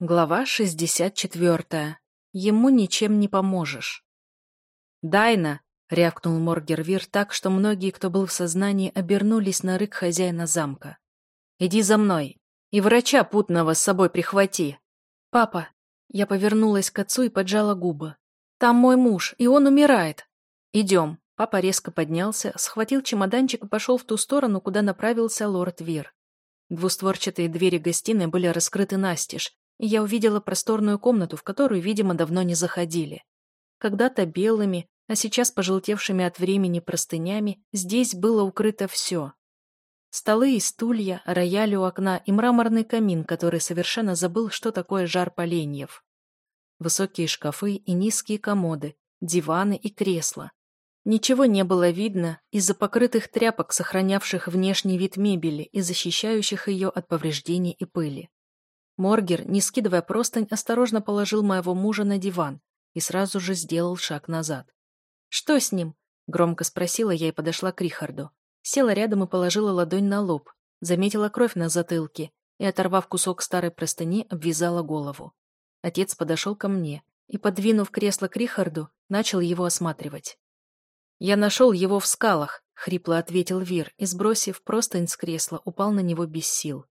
Глава 64. Ему ничем не поможешь. «Дайна!» — рявкнул Моргервир так, что многие, кто был в сознании, обернулись на рык хозяина замка. «Иди за мной! И врача путного с собой прихвати!» «Папа!» Я повернулась к отцу и поджала губы. «Там мой муж, и он умирает!» «Идем!» Папа резко поднялся, схватил чемоданчик и пошел в ту сторону, куда направился лорд Вир. Двустворчатые двери гостиной были раскрыты настежь, я увидела просторную комнату, в которую, видимо, давно не заходили. Когда-то белыми, а сейчас пожелтевшими от времени простынями, здесь было укрыто все. Столы и стулья, рояль у окна и мраморный камин, который совершенно забыл, что такое жар поленьев. Высокие шкафы и низкие комоды, диваны и кресла. Ничего не было видно из-за покрытых тряпок, сохранявших внешний вид мебели и защищающих ее от повреждений и пыли. Моргер, не скидывая простынь, осторожно положил моего мужа на диван и сразу же сделал шаг назад. «Что с ним?» — громко спросила я и подошла к Рихарду. Села рядом и положила ладонь на лоб, заметила кровь на затылке и, оторвав кусок старой простыни, обвязала голову. Отец подошел ко мне и, подвинув кресло к Рихарду, начал его осматривать. «Я нашел его в скалах», — хрипло ответил Вир и, сбросив простынь с кресла, упал на него без сил.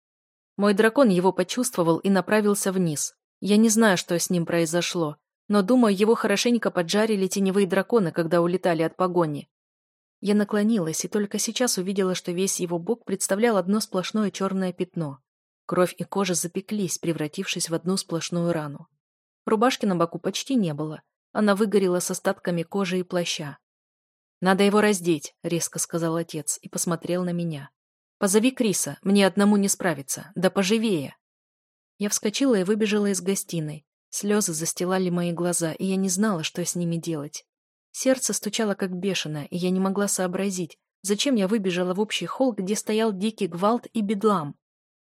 Мой дракон его почувствовал и направился вниз. Я не знаю, что с ним произошло, но, думаю, его хорошенько поджарили теневые драконы, когда улетали от погони. Я наклонилась и только сейчас увидела, что весь его бок представлял одно сплошное черное пятно. Кровь и кожа запеклись, превратившись в одну сплошную рану. Рубашки на боку почти не было. Она выгорела с остатками кожи и плаща. «Надо его раздеть», — резко сказал отец и посмотрел на меня. «Позови Криса, мне одному не справиться. Да поживее!» Я вскочила и выбежала из гостиной. Слезы застилали мои глаза, и я не знала, что с ними делать. Сердце стучало как бешеное, и я не могла сообразить, зачем я выбежала в общий холл, где стоял дикий гвалт и бедлам.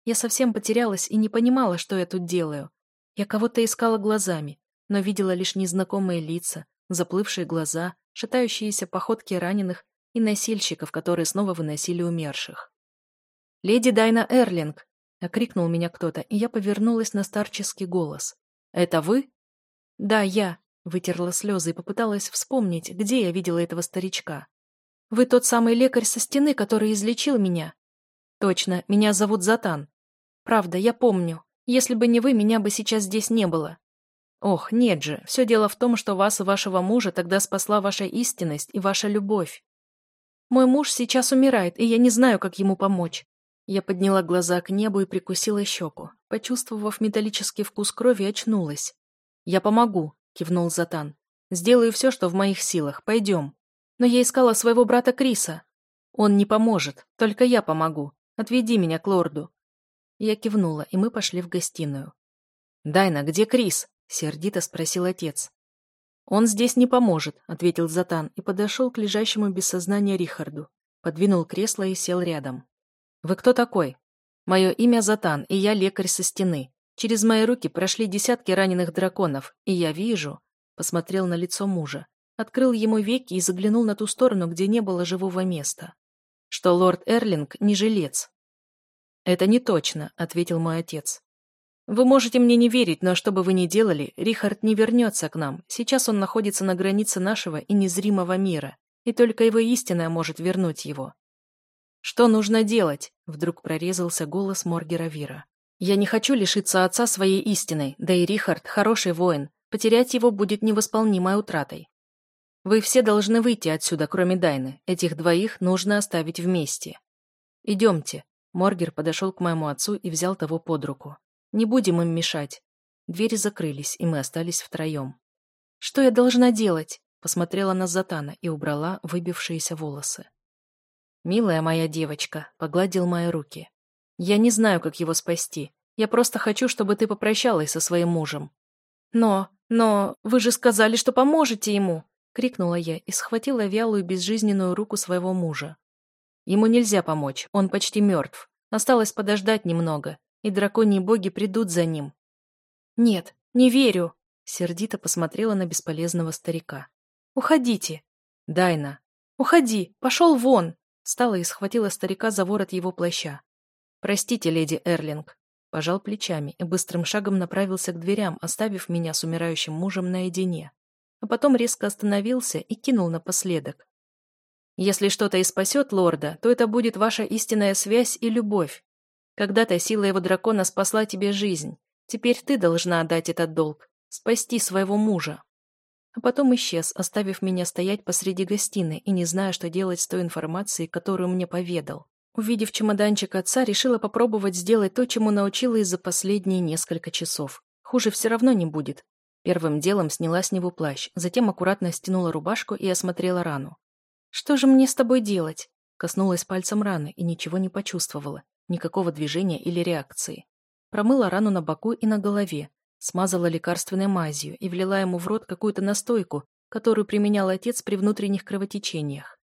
Я совсем потерялась и не понимала, что я тут делаю. Я кого-то искала глазами, но видела лишь незнакомые лица, заплывшие глаза, шатающиеся походки раненых и носильщиков, которые снова выносили умерших. «Леди Дайна Эрлинг!» — окрикнул меня кто-то, и я повернулась на старческий голос. «Это вы?» «Да, я», — вытерла слезы и попыталась вспомнить, где я видела этого старичка. «Вы тот самый лекарь со стены, который излечил меня?» «Точно, меня зовут Затан. Правда, я помню. Если бы не вы, меня бы сейчас здесь не было. Ох, нет же, все дело в том, что вас и вашего мужа тогда спасла ваша истинность и ваша любовь. Мой муж сейчас умирает, и я не знаю, как ему помочь. Я подняла глаза к небу и прикусила щеку. Почувствовав металлический вкус крови, очнулась. «Я помогу», — кивнул Затан. «Сделаю все, что в моих силах. Пойдем». «Но я искала своего брата Криса». «Он не поможет. Только я помогу. Отведи меня к лорду». Я кивнула, и мы пошли в гостиную. «Дайна, где Крис?» — сердито спросил отец. «Он здесь не поможет», — ответил Затан и подошел к лежащему без сознания Рихарду. Подвинул кресло и сел рядом. «Вы кто такой?» «Мое имя Затан, и я лекарь со стены. Через мои руки прошли десятки раненых драконов, и я вижу...» Посмотрел на лицо мужа. Открыл ему веки и заглянул на ту сторону, где не было живого места. Что лорд Эрлинг не жилец. «Это не точно», — ответил мой отец. «Вы можете мне не верить, но что бы вы ни делали, Рихард не вернется к нам. Сейчас он находится на границе нашего и незримого мира, и только его истинная может вернуть его. «Что нужно делать?» — вдруг прорезался голос Моргера Вира. «Я не хочу лишиться отца своей истиной, да и Рихард — хороший воин. Потерять его будет невосполнимой утратой. Вы все должны выйти отсюда, кроме Дайны. Этих двоих нужно оставить вместе. Идемте». Моргер подошел к моему отцу и взял того под руку. «Не будем им мешать». Двери закрылись, и мы остались втроем. «Что я должна делать?» Посмотрела на Затана и убрала выбившиеся волосы. «Милая моя девочка», — погладил мои руки. «Я не знаю, как его спасти. Я просто хочу, чтобы ты попрощалась со своим мужем». «Но, но, вы же сказали, что поможете ему!» — крикнула я и схватила вялую безжизненную руку своего мужа. «Ему нельзя помочь, он почти мертв. Осталось подождать немного, и драконьи боги придут за ним». «Нет, не верю!» — сердито посмотрела на бесполезного старика. «Уходите!» «Дайна!» «Уходи! Пошел вон!» Встала и схватила старика за ворот его плаща. «Простите, леди Эрлинг». Пожал плечами и быстрым шагом направился к дверям, оставив меня с умирающим мужем наедине. А потом резко остановился и кинул напоследок. «Если что-то и спасет лорда, то это будет ваша истинная связь и любовь. Когда-то сила его дракона спасла тебе жизнь. Теперь ты должна отдать этот долг, спасти своего мужа». А потом исчез, оставив меня стоять посреди гостиной и не зная, что делать с той информацией, которую мне поведал. Увидев чемоданчик отца, решила попробовать сделать то, чему научилась за последние несколько часов. Хуже все равно не будет. Первым делом сняла с него плащ, затем аккуратно стянула рубашку и осмотрела рану. «Что же мне с тобой делать?» Коснулась пальцем раны и ничего не почувствовала, никакого движения или реакции. Промыла рану на боку и на голове, Смазала лекарственной мазью и влила ему в рот какую-то настойку, которую применял отец при внутренних кровотечениях.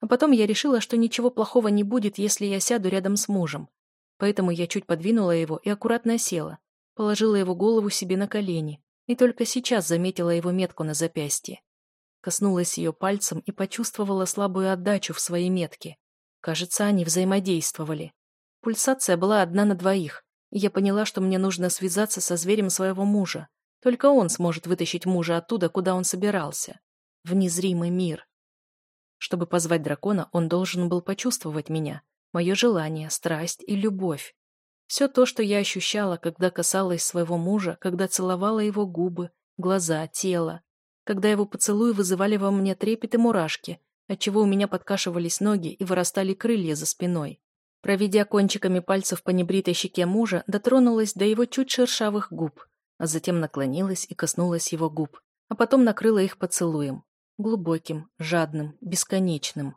А потом я решила, что ничего плохого не будет, если я сяду рядом с мужем. Поэтому я чуть подвинула его и аккуратно села, положила его голову себе на колени и только сейчас заметила его метку на запястье. Коснулась ее пальцем и почувствовала слабую отдачу в своей метке. Кажется, они взаимодействовали. Пульсация была одна на двоих, я поняла, что мне нужно связаться со зверем своего мужа. Только он сможет вытащить мужа оттуда, куда он собирался. В незримый мир. Чтобы позвать дракона, он должен был почувствовать меня, мое желание, страсть и любовь. Все то, что я ощущала, когда касалась своего мужа, когда целовала его губы, глаза, тело, когда его поцелуи вызывали во мне трепет и мурашки, отчего у меня подкашивались ноги и вырастали крылья за спиной. Проведя кончиками пальцев по небритой щеке мужа, дотронулась до его чуть шершавых губ, а затем наклонилась и коснулась его губ, а потом накрыла их поцелуем. Глубоким, жадным, бесконечным.